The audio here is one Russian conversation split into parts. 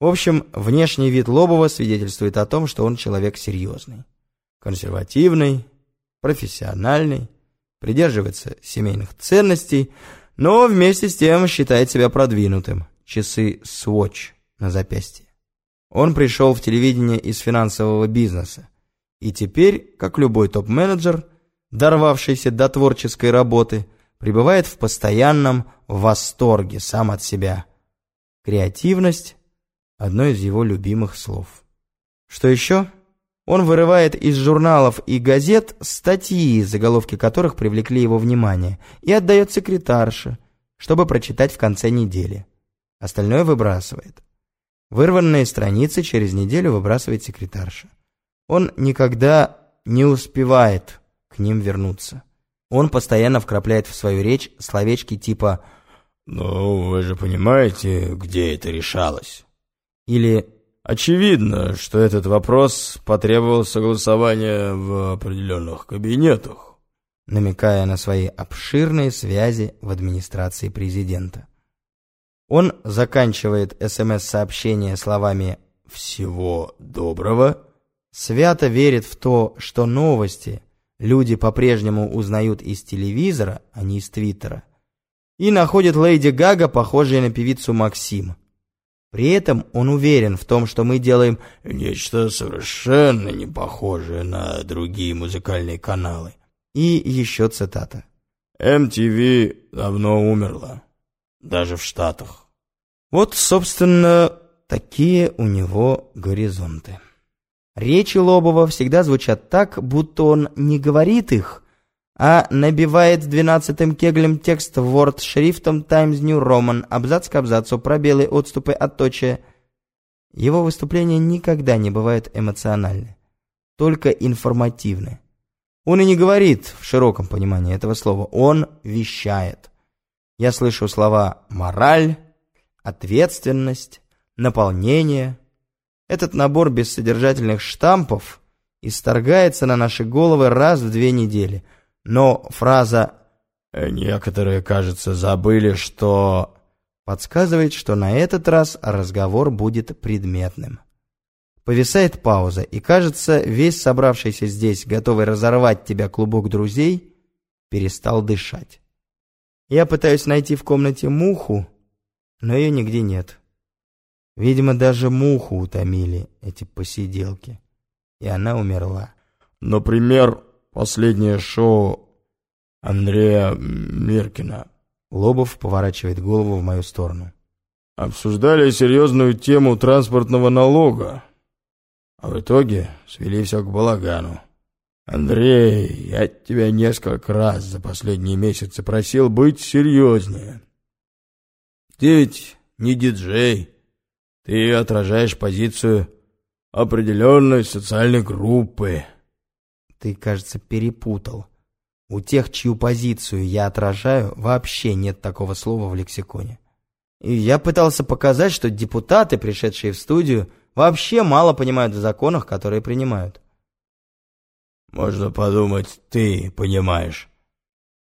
В общем, внешний вид Лобова свидетельствует о том, что он человек серьезный, консервативный, профессиональный, придерживается семейных ценностей, но вместе с тем считает себя продвинутым. Часы Swatch на запястье. Он пришел в телевидение из финансового бизнеса. И теперь, как любой топ-менеджер, дорвавшийся до творческой работы, пребывает в постоянном восторге сам от себя. Креативность – одно из его любимых слов. Что еще? Он вырывает из журналов и газет статьи, заголовки которых привлекли его внимание, и отдает секретарше, чтобы прочитать в конце недели. Остальное выбрасывает. Вырванные страницы через неделю выбрасывает секретарша. Он никогда не успевает к ним вернуться. Он постоянно вкрапляет в свою речь словечки типа «Ну, вы же понимаете, где это решалось?» Или Очевидно, что этот вопрос потребовал согласования в определенных кабинетах, намекая на свои обширные связи в администрации президента. Он заканчивает СМС-сообщение словами «всего доброго», свято верит в то, что новости люди по-прежнему узнают из телевизора, а не из Твиттера, и находит Лейди Гага, похожей на певицу Максим. При этом он уверен в том, что мы делаем нечто совершенно не похожее на другие музыкальные каналы. И еще цитата. MTV давно умерла, даже в Штатах. Вот, собственно, такие у него горизонты. Речи Лобова всегда звучат так, будто он не говорит их, а набивает двенадцатым кеглем текст Word шрифтом Times New Roman, абзац к абзацу, пробелы, отступы, отточия. Его выступления никогда не бывают эмоциональны, только информативны. Он и не говорит в широком понимании этого слова, он вещает. Я слышу слова «мораль», «ответственность», «наполнение». Этот набор бессодержательных штампов исторгается на наши головы раз в две недели – но фраза «некоторые, кажется, забыли, что...» подсказывает, что на этот раз разговор будет предметным. Повисает пауза, и, кажется, весь собравшийся здесь, готовый разорвать тебя клубок друзей, перестал дышать. Я пытаюсь найти в комнате муху, но ее нигде нет. Видимо, даже муху утомили эти посиделки, и она умерла. Например, Последнее шоу Андрея Миркина. Лобов поворачивает голову в мою сторону. Обсуждали серьезную тему транспортного налога. А в итоге свели все к балагану. Андрей, я тебя несколько раз за последние месяцы просил быть серьезнее. Ты ведь не диджей. Ты отражаешь позицию определенной социальной группы. Ты, кажется, перепутал. У тех, чью позицию я отражаю, вообще нет такого слова в лексиконе. И я пытался показать, что депутаты, пришедшие в студию, вообще мало понимают в законах, которые принимают. Можно подумать, ты понимаешь.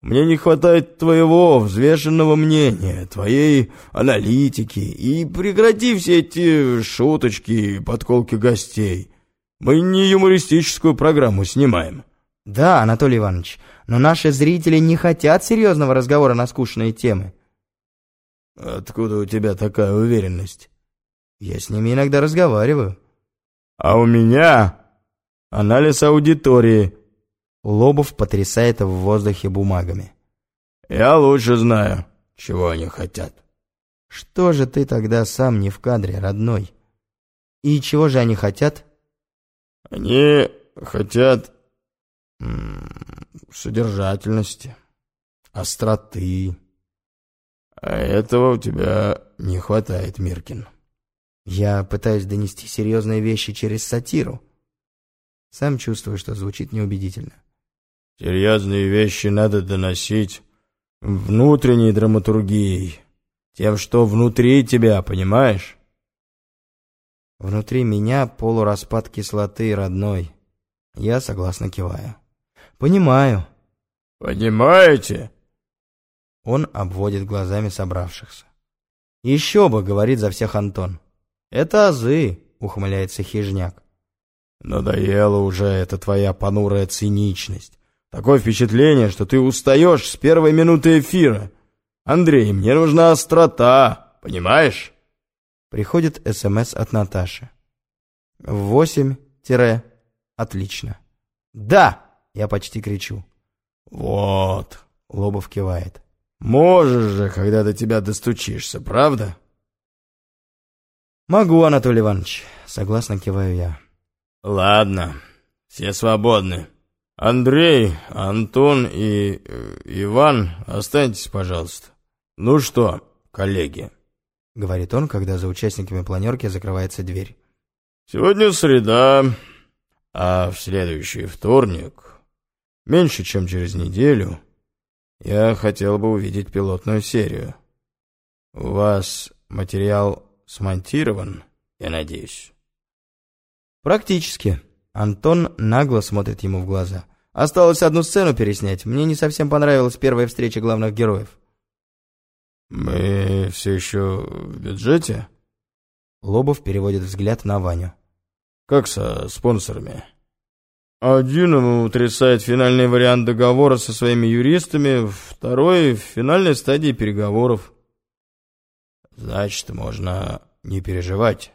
Мне не хватает твоего взвешенного мнения, твоей аналитики, и прекрати все эти шуточки и подколки гостей. Мы не юмористическую программу снимаем. Да, Анатолий Иванович, но наши зрители не хотят серьезного разговора на скучные темы. Откуда у тебя такая уверенность? Я с ними иногда разговариваю. А у меня анализ аудитории. Лобов потрясает в воздухе бумагами. Я лучше знаю, чего они хотят. Что же ты тогда сам не в кадре, родной? И чего же они хотят? Они хотят содержательности, остроты. А этого у тебя не хватает, Миркин. Я пытаюсь донести серьезные вещи через сатиру. Сам чувствую, что звучит неубедительно. Серьезные вещи надо доносить внутренней драматургией. Тем, что внутри тебя, понимаешь? Внутри меня полураспад кислоты родной. Я согласно киваю. Понимаю. Понимаете? Он обводит глазами собравшихся. Еще бы, говорит за всех Антон. Это азы, ухмыляется хижняк. Надоела уже эта твоя понурая циничность. Такое впечатление, что ты устаешь с первой минуты эфира. Андрей, мне нужна острота, понимаешь? Приходит СМС от Наташи. Восемь тире. Отлично. Да! Я почти кричу. Вот. Лобов кивает. Можешь же, когда до тебя достучишься, правда? Могу, Анатолий Иванович. Согласно киваю я. Ладно, все свободны. Андрей, Антон и э, Иван, останьтесь, пожалуйста. Ну что, коллеги? Говорит он, когда за участниками планерки закрывается дверь. Сегодня среда, а в следующий вторник, меньше чем через неделю, я хотел бы увидеть пилотную серию. У вас материал смонтирован, я надеюсь? Практически. Антон нагло смотрит ему в глаза. Осталось одну сцену переснять. Мне не совсем понравилась первая встреча главных героев. Мы все еще в бюджете? Лобов переводит взгляд на Ваню. Как со спонсорами? Один утрясает финальный вариант договора со своими юристами, второй в финальной стадии переговоров. Значит, можно не переживать.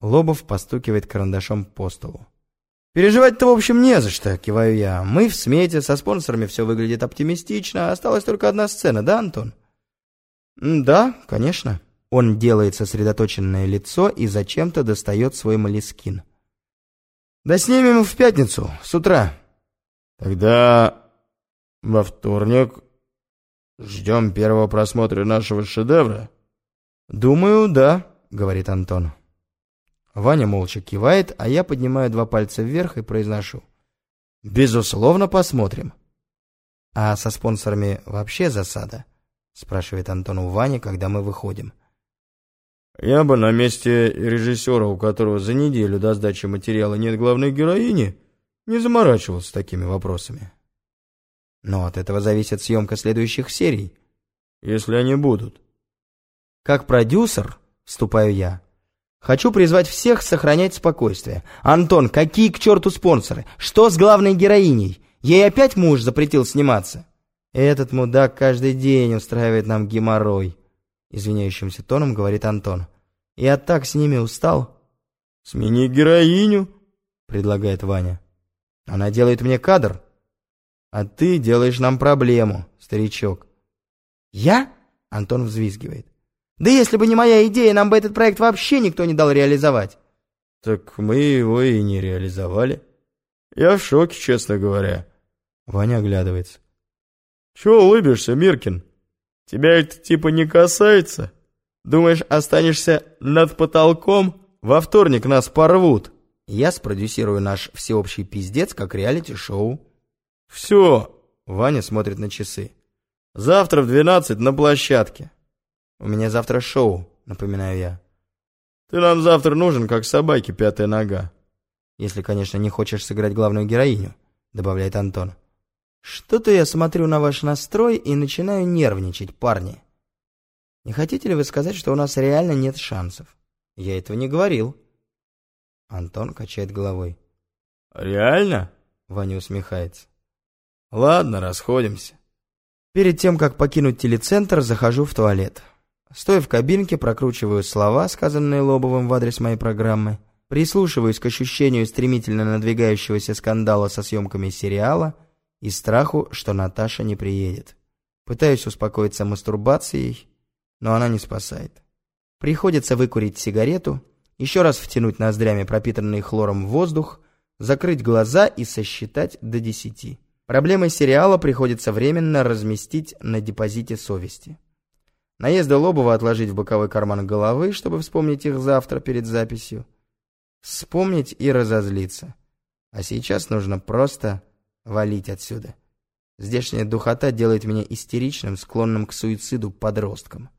Лобов постукивает карандашом по столу. «Переживать-то, в общем, не за что», — киваю я. «Мы в смете, со спонсорами все выглядит оптимистично. Осталась только одна сцена, да, Антон?» «Да, конечно». Он делает сосредоточенное лицо и зачем-то достает свой молескин. «Да снимем в пятницу, с утра». «Тогда во вторник ждем первого просмотра нашего шедевра?» «Думаю, да», — говорит Антон. Ваня молча кивает, а я поднимаю два пальца вверх и произношу. «Безусловно, посмотрим». «А со спонсорами вообще засада?» — спрашивает Антон у Вани, когда мы выходим. «Я бы на месте режиссера, у которого за неделю до сдачи материала нет главной героини, не заморачивался такими вопросами». «Но от этого зависит съемка следующих серий». «Если они будут». «Как продюсер, — вступаю я, — Хочу призвать всех сохранять спокойствие. Антон, какие к черту спонсоры? Что с главной героиней? Ей опять муж запретил сниматься? Этот мудак каждый день устраивает нам геморрой. Извиняющимся тоном говорит Антон. Я так с ними устал. Смени героиню, предлагает Ваня. Она делает мне кадр. А ты делаешь нам проблему, старичок. Я? Антон взвизгивает. Да если бы не моя идея, нам бы этот проект вообще никто не дал реализовать. Так мы его и не реализовали. Я в шоке, честно говоря. Ваня оглядывается. Чего улыбишься, Миркин? Тебя это типа не касается? Думаешь, останешься над потолком? Во вторник нас порвут. Я спродюсирую наш всеобщий пиздец как реалити-шоу. Все. Ваня смотрит на часы. Завтра в двенадцать на площадке. У меня завтра шоу, напоминаю я. Ты нам завтра нужен, как собаке пятая нога. Если, конечно, не хочешь сыграть главную героиню, добавляет Антон. Что-то я смотрю на ваш настрой и начинаю нервничать, парни. Не хотите ли вы сказать, что у нас реально нет шансов? Я этого не говорил. Антон качает головой. Реально? Ваня усмехается. Ладно, расходимся. Перед тем, как покинуть телецентр, захожу в туалет. Стоя в кабинке, прокручиваю слова, сказанные Лобовым в адрес моей программы, прислушиваюсь к ощущению стремительно надвигающегося скандала со съемками сериала и страху, что Наташа не приедет. Пытаюсь успокоиться мастурбацией, но она не спасает. Приходится выкурить сигарету, еще раз втянуть ноздрями пропитанный хлором воздух, закрыть глаза и сосчитать до десяти. Проблемы сериала приходится временно разместить на депозите совести. Наезды Лобова отложить в боковой карман головы, чтобы вспомнить их завтра перед записью. Вспомнить и разозлиться. А сейчас нужно просто валить отсюда. Здешняя духота делает меня истеричным, склонным к суициду подростком.